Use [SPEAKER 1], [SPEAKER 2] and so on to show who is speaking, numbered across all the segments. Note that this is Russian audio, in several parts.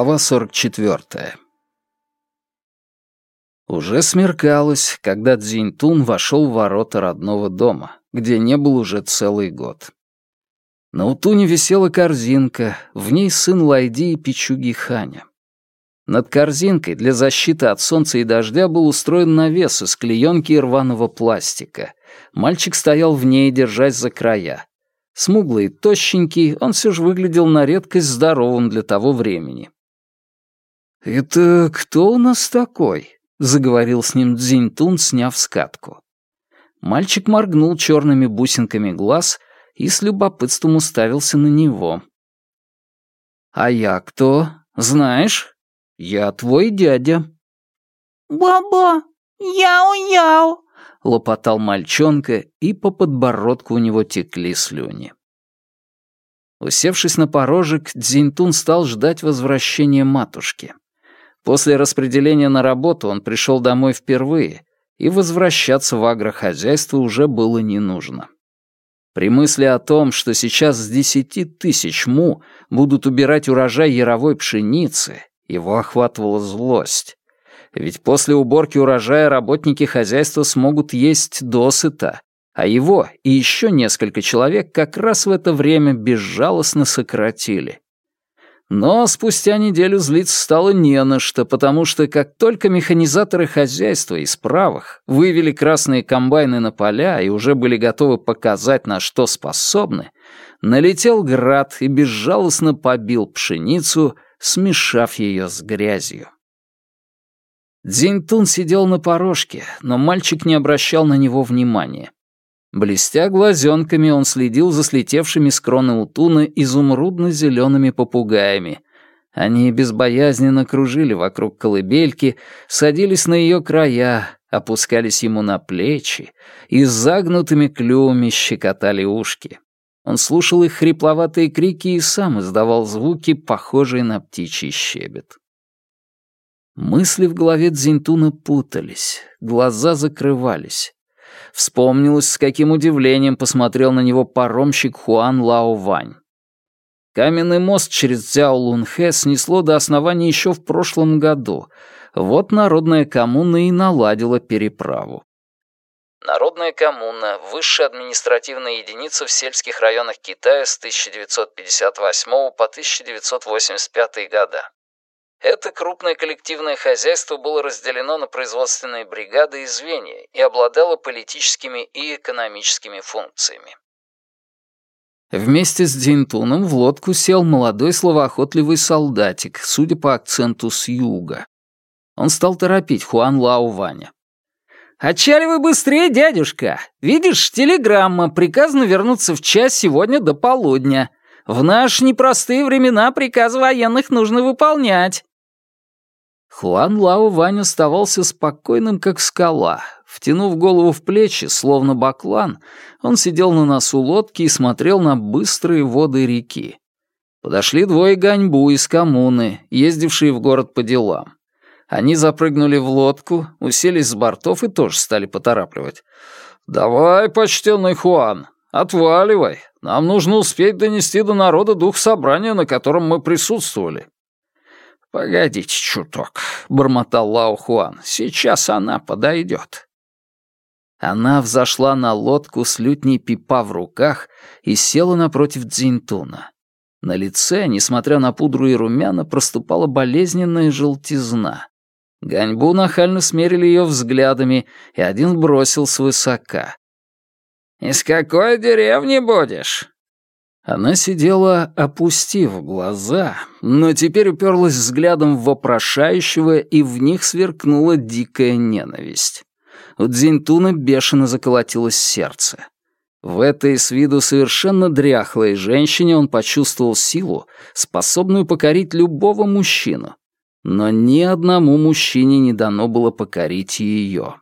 [SPEAKER 1] Глава 44. Уже смеркалось, когда Цзиньтун вошел в ворота родного дома, где не был уже целый год. На утуне висела корзинка, в ней сын Лайди и Пичуги Ханя. Над корзинкой для защиты от солнца и дождя был устроен навес из клеенки и рваного пластика. Мальчик стоял в ней, держась за края. Смуглый и тощенький, он все же выглядел на редкость здоровым для того времени. «Это кто у нас такой?» — заговорил с ним Дзиньтун, сняв скатку. Мальчик моргнул черными бусинками глаз и с любопытством уставился на него. «А я кто? Знаешь? Я твой дядя».
[SPEAKER 2] «Баба, яу-яу!»
[SPEAKER 1] — лопотал мальчонка, и по подбородку у него текли слюни. Усевшись на порожек, Дзиньтун стал ждать возвращения матушки. После распределения на работу он пришел домой впервые, и возвращаться в агрохозяйство уже было не нужно. При мысли о том, что сейчас с десяти тысяч му будут убирать урожай яровой пшеницы, его охватывала злость. Ведь после уборки урожая работники хозяйства смогут есть досыта, а его и еще несколько человек как раз в это время безжалостно сократили. Но спустя неделю злиться стало не на что, потому что как только механизаторы хозяйства из правых вывели красные комбайны на поля и уже были готовы показать, на что способны, налетел град и безжалостно побил пшеницу, смешав ее с грязью. Дзиньтун сидел на порожке, но мальчик не обращал на него внимания. Блестя глазенками, он следил за слетевшими с кроны утуна изумрудно-зелеными попугаями. Они безбоязненно кружили вокруг колыбельки, садились на ее края, опускались ему на плечи и с загнутыми клювами щекотали ушки. Он слушал их хрипловатые крики и сам издавал звуки, похожие на птичий щебет. Мысли в голове Дзинтуна путались, глаза закрывались. Вспомнилось, с каким удивлением посмотрел на него паромщик Хуан Лао Вань. Каменный мост через Цзяо Лунхэ снесло до основания еще в прошлом году. Вот народная коммуна и наладила переправу. Народная коммуна — высшая административная единица в сельских районах Китая с 1958 по 1985 года. Это крупное коллективное хозяйство было разделено на производственные бригады и звенья и обладало политическими и экономическими функциями. Вместе с Дзинтуном в лодку сел молодой словоохотливый солдатик, судя по акценту с юга. Он стал торопить Хуан Лао Ваня. «Отчаливай быстрее, дядюшка! Видишь, телеграмма, приказано вернуться в час сегодня до полудня. В наши непростые времена приказ военных нужно выполнять». Хуан Лао Вань оставался спокойным, как скала. Втянув голову в плечи, словно баклан, он сидел на носу лодки и смотрел на быстрые воды реки. Подошли двое ганьбу из коммуны, ездившие в город по делам. Они запрыгнули в лодку, уселись с бортов и тоже стали поторапливать. «Давай, почтенный Хуан, отваливай. Нам нужно успеть донести до народа дух собрания, на котором мы присутствовали». «Погодите чуток», — бормотал Лао Хуан. «Сейчас она подойдет». Она взошла на лодку с лютней пипа в руках и села напротив Дзинтуна. На лице, несмотря на пудру и румяна, проступала болезненная желтизна. Ганьбу нахально смерили ее взглядами, и один бросил свысока. «Из какой деревни будешь?» Она сидела, опустив глаза, но теперь уперлась взглядом в вопрошающего, и в них сверкнула дикая ненависть. У Дзиньтуна бешено заколотилось сердце. В этой с виду совершенно дряхлой женщине он почувствовал силу, способную покорить любого мужчину. Но ни одному мужчине не дано было покорить ее.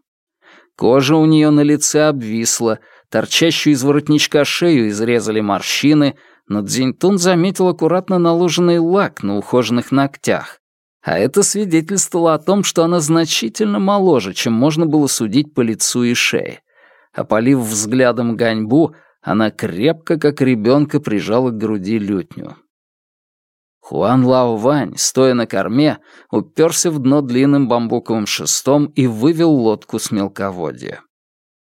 [SPEAKER 1] Кожа у нее на лице обвисла, торчащую из воротничка шею изрезали морщины, но Дзиньтун заметил аккуратно наложенный лак на ухоженных ногтях. А это свидетельствовало о том, что она значительно моложе, чем можно было судить по лицу и шее. Опалив взглядом ганьбу, она крепко, как ребенка, прижала к груди лютню. Хуан Лао Вань, стоя на корме, уперся в дно длинным бамбуковым шестом и вывел лодку с мелководья.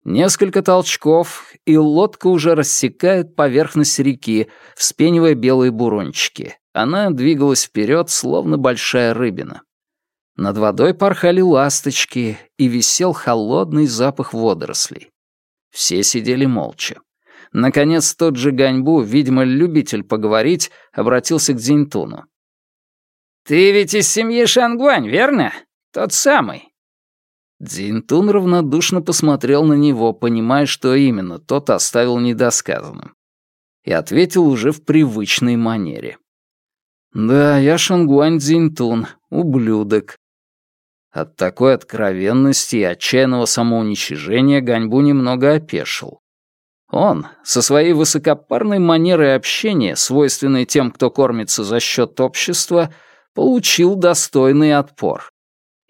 [SPEAKER 1] Несколько толчков, и лодка уже рассекает поверхность реки, вспенивая белые бурончики. Она двигалась вперед, словно большая рыбина. Над водой порхали ласточки, и висел холодный запах водорослей. Все сидели молча. Наконец, тот же Ганьбу, видимо, любитель поговорить, обратился к Дзиньтуну. «Ты ведь из семьи Шангуань, верно? Тот самый». Дзиньтун равнодушно посмотрел на него, понимая, что именно тот оставил недосказанным. И ответил уже в привычной манере. «Да, я Шангуань Дзиньтун, ублюдок». От такой откровенности и отчаянного самоуничижения Ганьбу немного опешил. Он, со своей высокопарной манерой общения, свойственной тем, кто кормится за счет общества, получил достойный отпор.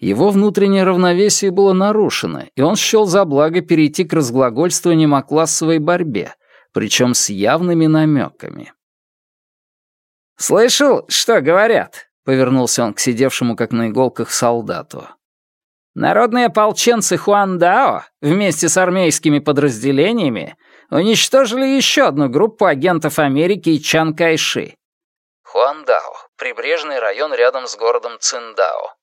[SPEAKER 1] Его внутреннее равновесие было нарушено, и он счел за благо перейти к разглагольствованиям о классовой борьбе, причем с явными намеками. «Слышал, что говорят?» — повернулся он к сидевшему как на иголках солдату. «Народные ополченцы Хуандао вместе с армейскими подразделениями уничтожили еще одну группу агентов Америки и Чан Кайши. Хуандао, прибрежный район рядом с городом Циндао.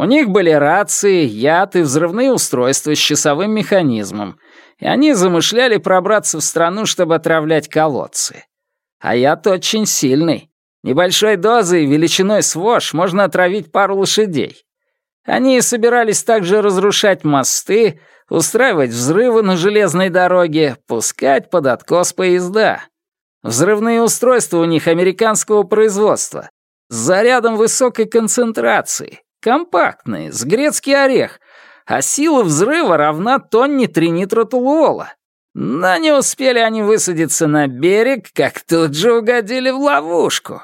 [SPEAKER 1] У них были рации, яд и взрывные устройства с часовым механизмом, и они замышляли пробраться в страну, чтобы отравлять колодцы. А яд очень сильный. Небольшой дозой величиной с вож можно отравить пару лошадей. Они собирались также разрушать мосты, устраивать взрывы на железной дороге, пускать под откос поезда. Взрывные устройства у них американского производства, с зарядом высокой концентрации, компактные, с грецкий орех, а сила взрыва равна тонне тринитротолуола. Но не успели они высадиться на берег, как тут же угодили в ловушку.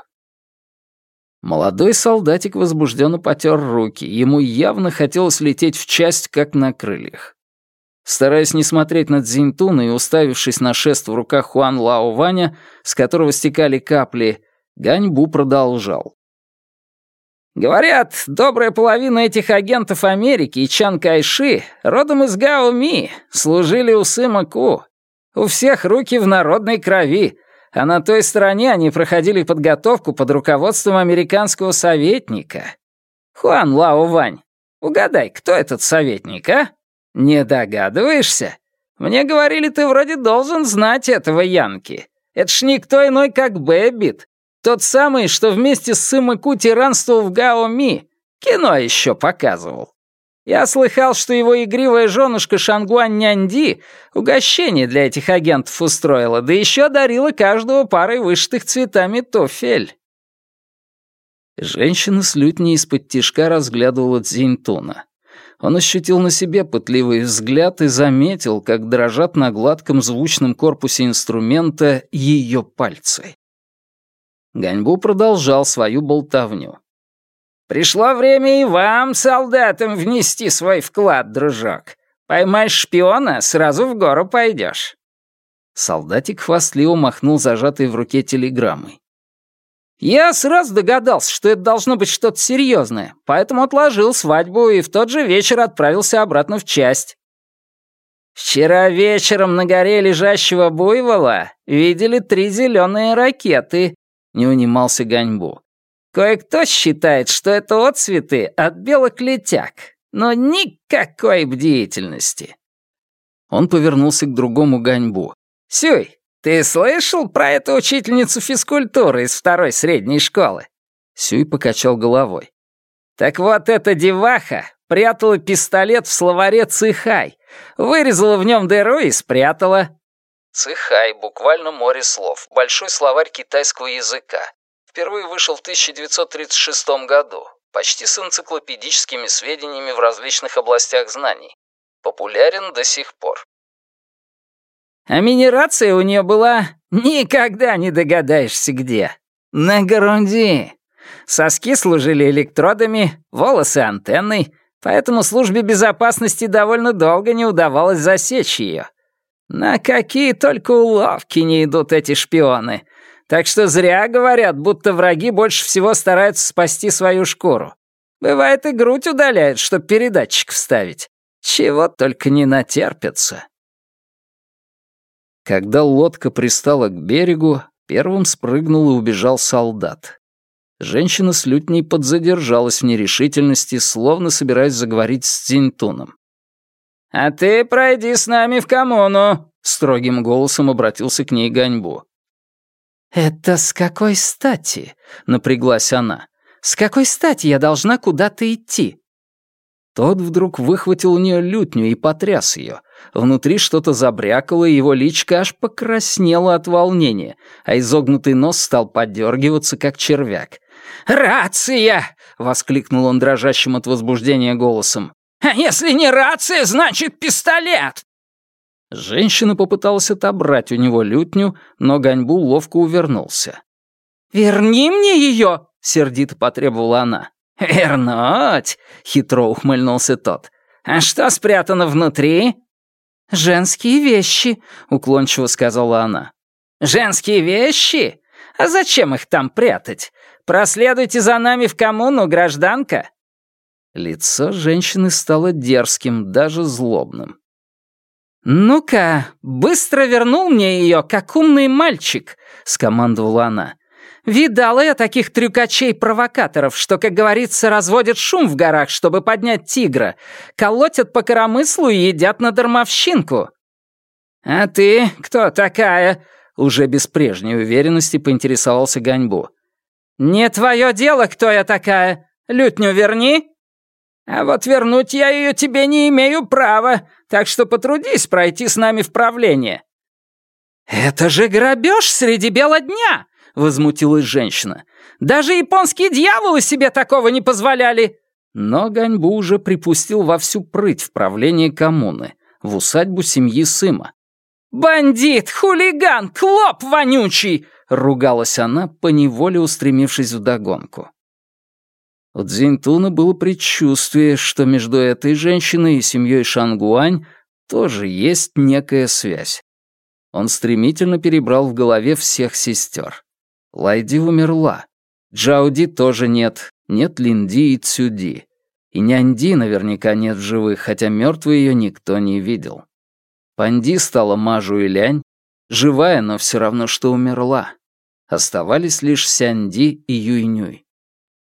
[SPEAKER 1] Молодой солдатик возбужденно потер руки, ему явно хотелось лететь в часть, как на крыльях. Стараясь не смотреть на Цзиньтуна и уставившись на шест в руках Хуан Лао Ваня, с которого стекали капли, Ганьбу продолжал. Говорят, добрая половина этих агентов Америки и Чан Кайши родом из Гао Ми, служили у Сыма Ку. У всех руки в народной крови, а на той стороне они проходили подготовку под руководством американского советника. Хуан Лао Вань, угадай, кто этот советник, а? «Не догадываешься? Мне говорили, ты вроде должен знать этого Янки. Это ж никто иной, как Бэббит. Тот самый, что вместе с Сыма Ку тиранствовал в Гао-Ми. Кино еще показывал. Я слыхал, что его игривая женушка Шангуан Нянди угощение для этих агентов устроила, да еще дарила каждого парой вышитых цветами туфель». Женщина с лютней из-под тишка разглядывала Цзиньтуна. Он ощутил на себе пытливый взгляд и заметил, как дрожат на гладком звучном корпусе инструмента ее пальцы. Ганьбу продолжал свою болтовню.
[SPEAKER 2] «Пришло время и вам, солдатам, внести свой вклад, дружок. Поймаешь шпиона, сразу в гору пойдешь».
[SPEAKER 1] Солдатик хвастливо махнул зажатой в руке телеграммой.
[SPEAKER 2] Я сразу догадался, что это должно быть что-то серьезное, поэтому отложил свадьбу и в тот же вечер отправился обратно в часть. Вчера вечером на горе лежащего буйвола видели три зеленые ракеты, не унимался Ганьбу. Кое-кто считает, что это отцветы от белых летяг, но никакой бдительности.
[SPEAKER 1] Он повернулся к другому Ганьбу.
[SPEAKER 2] «Сюй, «Ты слышал про эту учительницу физкультуры из второй средней школы?»
[SPEAKER 1] Сюй покачал головой.
[SPEAKER 2] «Так вот эта деваха прятала пистолет в словаре «Цихай», вырезала в нем дыру и спрятала».
[SPEAKER 1] «Цихай» — буквально море слов, большой словарь китайского языка. Впервые вышел в 1936 году, почти с энциклопедическими сведениями в различных областях знаний. Популярен до сих пор.
[SPEAKER 2] А минерация у нее была никогда не догадаешься где. На груди. Соски служили электродами, волосы — антенной, поэтому службе безопасности довольно долго не удавалось засечь ее. На какие только уловки не идут эти шпионы. Так что зря говорят, будто враги больше всего стараются спасти свою шкуру. Бывает и грудь удаляют, чтоб передатчик вставить. Чего только не натерпятся.
[SPEAKER 1] Когда лодка пристала к берегу, первым спрыгнул и убежал солдат. Женщина с лютней подзадержалась в нерешительности, словно собираясь заговорить с Цзиньтуном.
[SPEAKER 2] «А ты пройди с нами в коммуну», — строгим голосом обратился к ней Ганьбу.
[SPEAKER 1] «Это с какой стати?» — напряглась она. «С какой стати я должна куда-то идти?» Тот вдруг выхватил у нее лютню и потряс ее. Внутри что-то забрякало, и его личка аж покраснела от волнения, а изогнутый нос стал подергиваться, как червяк. «Рация!» — воскликнул он дрожащим от возбуждения голосом. «А если не рация, значит пистолет!» Женщина попыталась отобрать у него лютню, но Ганьбу ловко увернулся.
[SPEAKER 2] «Верни мне ее!»
[SPEAKER 1] — сердито потребовала она.
[SPEAKER 2] «Вернуть?» — хитро ухмыльнулся тот. «А что спрятано внутри?»
[SPEAKER 1] «Женские вещи», — уклончиво сказала она.
[SPEAKER 2] «Женские вещи? А зачем их там прятать? Проследуйте за нами в коммуну, гражданка!»
[SPEAKER 1] Лицо женщины стало дерзким, даже злобным.
[SPEAKER 2] «Ну-ка, быстро вернул мне ее, как умный мальчик», — скомандовала она. «Видала я таких трюкачей-провокаторов, что, как говорится, разводят шум в горах, чтобы поднять тигра, колотят по коромыслу и едят на дармовщинку». «А ты кто такая?» — уже без прежней уверенности поинтересовался Ганьбу. «Не твое дело, кто я такая. Лютню верни». «А вот вернуть я ее тебе не имею права, так что потрудись пройти с нами в правление». «Это же грабеж среди бела дня!» — возмутилась женщина. «Даже японские дьяволы себе такого не позволяли!»
[SPEAKER 1] Но Ганьбу уже припустил во всю прыть в правление коммуны, в усадьбу семьи Сыма.
[SPEAKER 2] «Бандит! Хулиган! Клоп вонючий!»
[SPEAKER 1] — ругалась она, поневоле устремившись вдогонку. У Цзиньтуна было предчувствие, что между этой женщиной и семьей Шангуань тоже есть некая связь. Он стремительно перебрал в голове всех сестер. Лайди умерла. Джауди тоже нет. Нет Линди и Цюди. И Нянди наверняка нет в живых, хотя мертвой ее никто не видел. Панди стала Мажу и Лянь, живая, но все равно, что умерла. Оставались лишь Сянди и Юйнюй.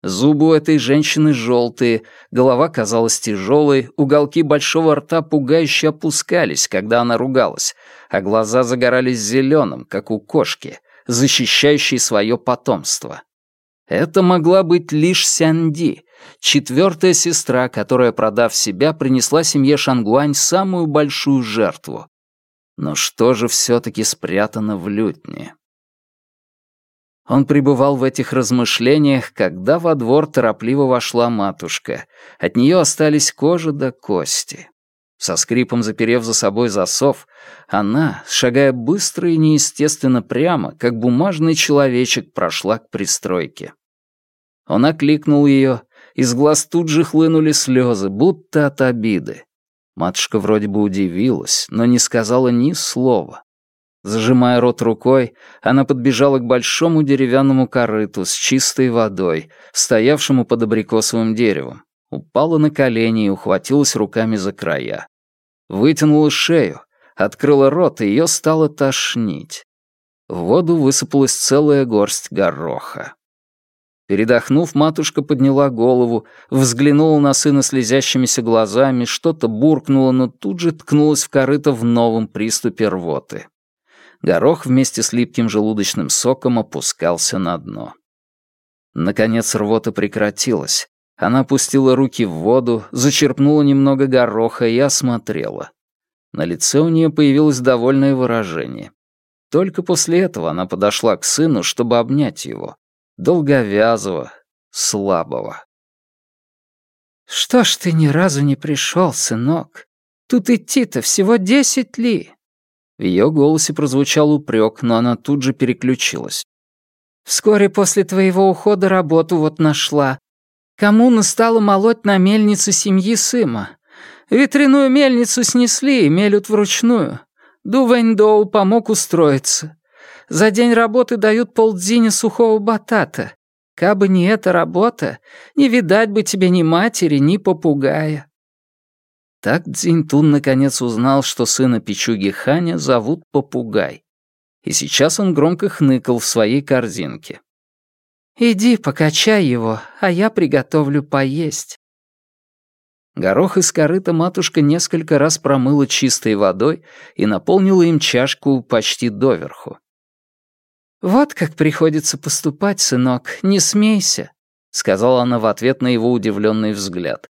[SPEAKER 1] Зубы у этой женщины желтые, голова казалась тяжелой, уголки большого рта пугающе опускались, когда она ругалась, а глаза загорались зеленым, как у кошки, защищающей свое потомство. Это могла быть лишь Сянди, четвертая сестра, которая, продав себя, принесла семье Шангуань самую большую жертву. Но что же все-таки спрятано в лютне? Он пребывал в этих размышлениях, когда во двор торопливо вошла матушка. От нее остались кожа до кости. Со скрипом заперев за собой засов, она, шагая быстро и неестественно прямо, как бумажный человечек, прошла к пристройке. Он окликнул ее, из глаз тут же хлынули слезы, будто от обиды. Матушка вроде бы удивилась, но не сказала ни слова. Зажимая рот рукой, она подбежала к большому деревянному корыту с чистой водой, стоявшему под абрикосовым деревом, упала на колени и ухватилась руками за края. Вытянула шею, открыла рот, и ее стало тошнить. В воду высыпалась целая горсть гороха. Передохнув, матушка подняла голову, взглянула на сына слезящимися глазами, что-то буркнула, но тут же ткнулась в корыто в новом приступе рвоты горох вместе с липким желудочным соком опускался на дно. Наконец рвота прекратилась. Она опустила руки в воду, зачерпнула немного гороха и осмотрела. На лице у нее появилось довольное выражение. Только после этого она подошла к сыну, чтобы обнять его. Долговязого, слабого. «Что ж ты ни разу не пришел, сынок? Тут идти-то всего десять ли?» В ее голосе прозвучал упрек, но она тут же переключилась. «Вскоре после твоего ухода работу вот нашла. Коммуна стала молоть на мельнице семьи Сыма. Ветряную мельницу снесли и мелют вручную. Ду Вэньдоу помог устроиться.
[SPEAKER 2] За день работы дают полдзиня сухого батата. Кабы не эта работа, не видать бы тебе ни матери, ни попугая».
[SPEAKER 1] Так Дзиньтун наконец узнал, что сына Пичуги Ханя зовут Попугай. И сейчас он громко хныкал в своей корзинке.
[SPEAKER 2] «Иди, покачай его, а я приготовлю поесть».
[SPEAKER 1] Горох из корыта матушка несколько раз промыла чистой водой и наполнила им чашку почти доверху.
[SPEAKER 2] «Вот как приходится поступать, сынок, не смейся», — сказала она в ответ на его удивленный взгляд.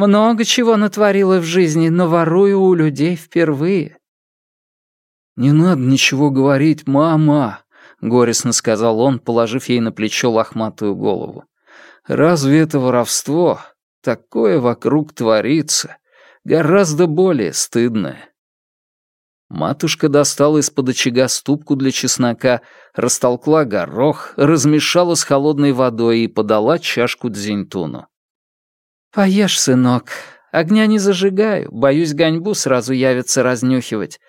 [SPEAKER 2] «Много чего натворила в жизни, но ворую у людей впервые».
[SPEAKER 1] «Не надо ничего говорить, мама», — горестно сказал он, положив ей на плечо лохматую голову. «Разве это воровство? Такое вокруг творится. Гораздо более стыдное». Матушка достала из-под очага ступку для чеснока, растолкла горох, размешала с холодной водой и подала чашку дзиньтуну.
[SPEAKER 2] «Поешь, сынок. Огня не зажигаю, боюсь, гоньбу сразу явится разнюхивать.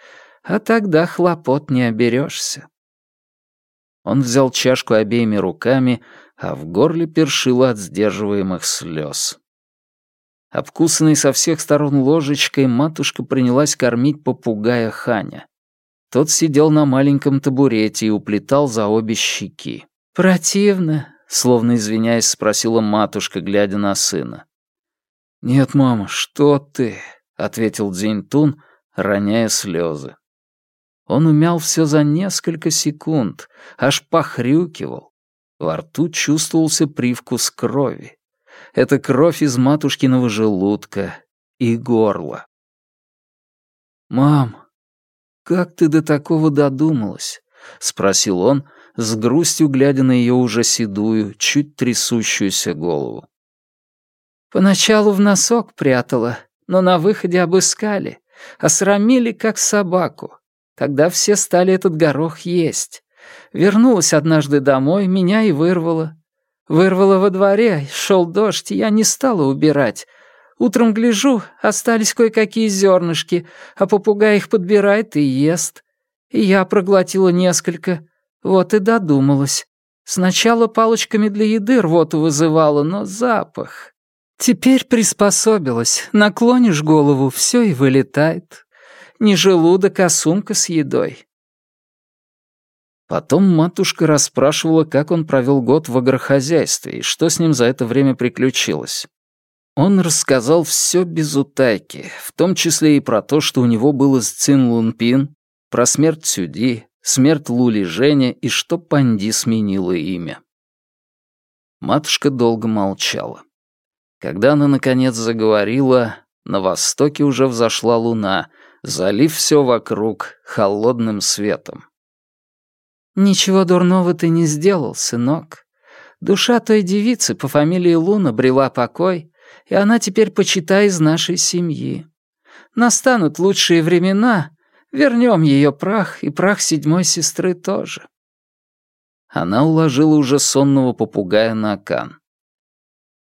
[SPEAKER 2] А тогда хлопот не оберешься».
[SPEAKER 1] Он взял чашку обеими руками, а в горле першило от сдерживаемых слез. Обкусанной со всех сторон ложечкой, матушка принялась кормить попугая Ханя. Тот сидел на маленьком табурете и уплетал за обе щеки.
[SPEAKER 2] «Противно?»
[SPEAKER 1] — словно извиняясь, спросила матушка, глядя на сына. «Нет, мама, что ты?» — ответил Дзиньтун, роняя слезы. Он умял все за несколько секунд, аж похрюкивал. Во рту чувствовался привкус крови. Это кровь из матушкиного желудка и горла. «Мам, как ты до такого додумалась?» — спросил он, с грустью глядя на ее уже седую, чуть трясущуюся голову.
[SPEAKER 2] «Поначалу в носок прятала, но на выходе обыскали, осрамили как собаку. Тогда все стали этот горох есть. Вернулась однажды домой, меня и вырвало. Вырвало во дворе, шел дождь, я не стала убирать. Утром гляжу, остались кое-какие зернышки, а попугай их подбирает и ест. И я проглотила несколько. Вот и додумалась. Сначала палочками для еды рвоту вызывала, но запах. Теперь приспособилась. Наклонишь голову, все и вылетает. Не желудок, а сумка с едой.
[SPEAKER 1] Потом матушка расспрашивала, как он провел год в агрохозяйстве и что с ним за это время приключилось. Он рассказал все без утайки, в том числе и про то, что у него было с Цин Лунпин, про смерть Цюди, смерть Лули Женя и что Панди сменила имя. Матушка долго молчала. Когда она, наконец, заговорила, на востоке уже взошла луна, залив все вокруг холодным светом.
[SPEAKER 2] «Ничего дурного ты не сделал, сынок. Душа той девицы по фамилии Луна брела покой, и она теперь, почитай, из нашей семьи. Настанут лучшие времена, вернем ее прах и прах седьмой сестры тоже».
[SPEAKER 1] Она уложила уже сонного попугая на кан.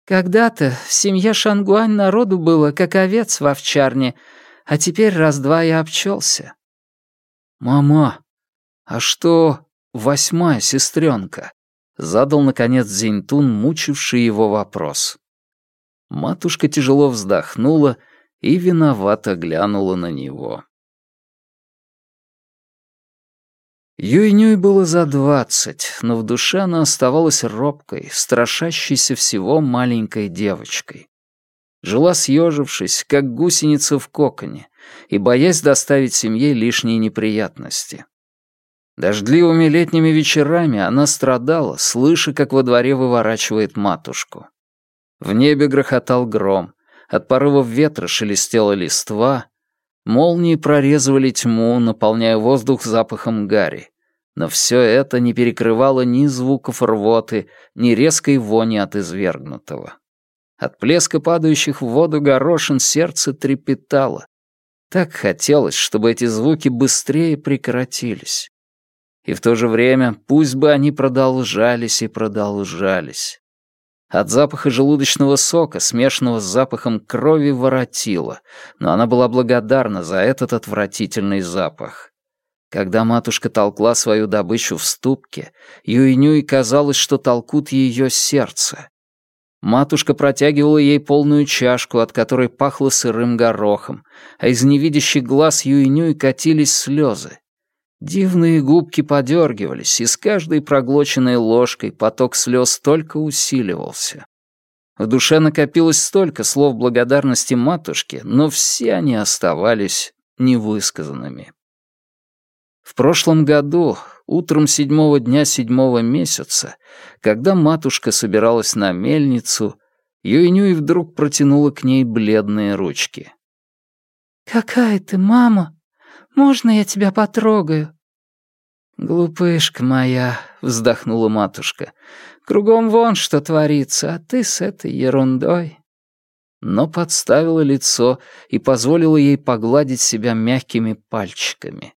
[SPEAKER 2] «Когда-то в семье Шангуань народу было, как овец в овчарне, а теперь раз-два я обчелся».
[SPEAKER 1] «Мама, а что восьмая сестренка?» — задал, наконец, Зинтун, мучивший его вопрос. Матушка тяжело вздохнула и виновато глянула на него. Юйнюй было за двадцать, но в душе она оставалась робкой, страшащейся всего маленькой девочкой. Жила съежившись, как гусеница в коконе, и боясь доставить семье лишние неприятности. Дождливыми летними вечерами она страдала, слыша, как во дворе выворачивает матушку. В небе грохотал гром, от порывов ветра шелестела листва, молнии прорезывали тьму, наполняя воздух запахом гари. Но все это не перекрывало ни звуков рвоты, ни резкой вони от извергнутого. От плеска падающих в воду горошин сердце трепетало. Так хотелось, чтобы эти звуки быстрее прекратились. И в то же время пусть бы они продолжались и продолжались. От запаха желудочного сока, смешанного с запахом крови, воротило, но она была благодарна за этот отвратительный запах. Когда матушка толкла свою добычу в ступке, Юинюй казалось, что толкут ее сердце. Матушка протягивала ей полную чашку, от которой пахло сырым горохом, а из невидящих глаз Юинюй катились слезы. Дивные губки подергивались, и с каждой проглоченной ложкой поток слез только усиливался. В душе накопилось столько слов благодарности матушке, но все они оставались невысказанными. В прошлом году, утром седьмого дня седьмого месяца, когда матушка собиралась на мельницу, Юинюй вдруг протянула к ней бледные ручки.
[SPEAKER 3] «Какая ты, мама! Можно я тебя потрогаю?»
[SPEAKER 1] «Глупышка моя», — вздохнула матушка, — «кругом вон что творится, а ты с этой ерундой». Но подставила лицо и позволила ей погладить себя мягкими пальчиками.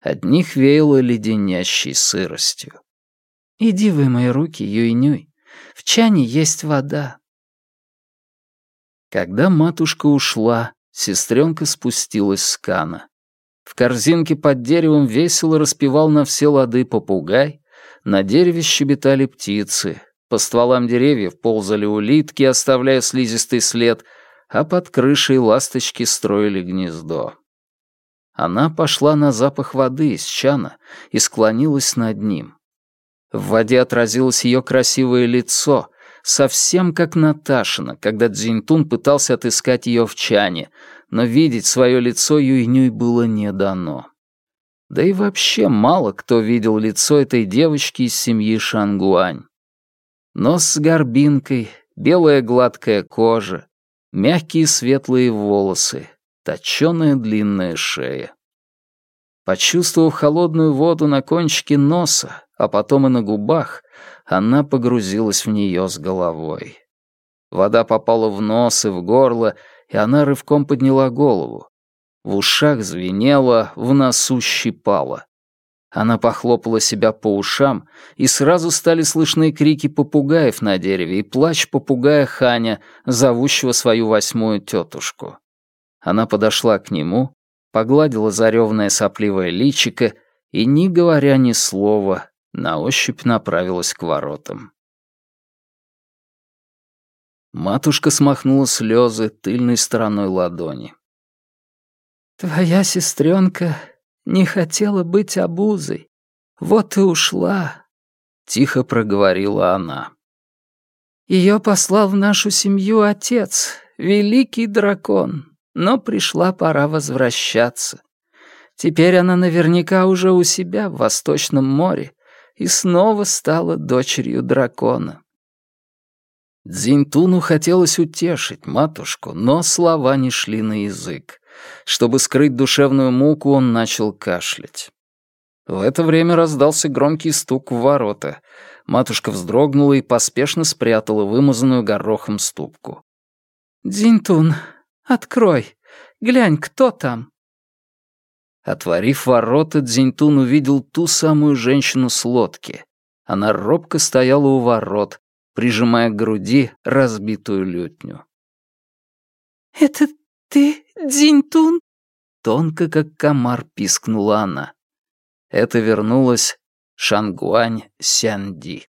[SPEAKER 1] От них веяло леденящей сыростью.
[SPEAKER 3] «Иди вымой руки, Юйнюй. В чане есть вода».
[SPEAKER 1] Когда матушка ушла, сестренка спустилась с кана. В корзинке под деревом весело распевал на все лады попугай, на дереве щебетали птицы, по стволам деревьев ползали улитки, оставляя слизистый след, а под крышей ласточки строили гнездо. Она пошла на запах воды из чана и склонилась над ним. В воде отразилось ее красивое лицо, совсем как Наташина, когда Дзинтун пытался отыскать ее в чане, но видеть свое лицо Юйнюй было не дано. Да и вообще мало кто видел лицо этой девочки из семьи Шангуань. Нос с горбинкой, белая гладкая кожа, мягкие светлые волосы, точёная длинная шея. Почувствовав холодную воду на кончике носа, а потом и на губах, она погрузилась в нее с головой. Вода попала в нос и в горло, и она рывком подняла голову. В ушах звенело, в носу щипало. Она похлопала себя по ушам, и сразу стали слышны крики попугаев на дереве и плач попугая Ханя, зовущего свою восьмую тетушку. Она подошла к нему, погладила заревное сопливое личико и, не говоря ни слова, на ощупь направилась к воротам. Матушка смахнула слезы тыльной стороной ладони.
[SPEAKER 3] «Твоя сестренка не хотела быть обузой, вот и ушла», — тихо проговорила она. Ее послал в нашу семью отец, великий дракон, но пришла пора возвращаться. Теперь она наверняка уже у себя в Восточном море и снова стала дочерью дракона.
[SPEAKER 1] Дзинтуну хотелось утешить матушку, но слова не шли на язык. Чтобы скрыть душевную муку, он начал кашлять. В это время раздался громкий стук в ворота. Матушка вздрогнула и поспешно спрятала вымазанную горохом ступку.
[SPEAKER 3] «Дзинтун, открой. Глянь, кто там?»
[SPEAKER 1] Отворив ворота, Дзинтун увидел ту самую женщину с лодки. Она робко стояла у ворот, прижимая к груди разбитую лютню.
[SPEAKER 3] «Это ты, Дзинтун?»
[SPEAKER 1] Тонко, как комар, пискнула она. Это вернулась Шангуань Сянди.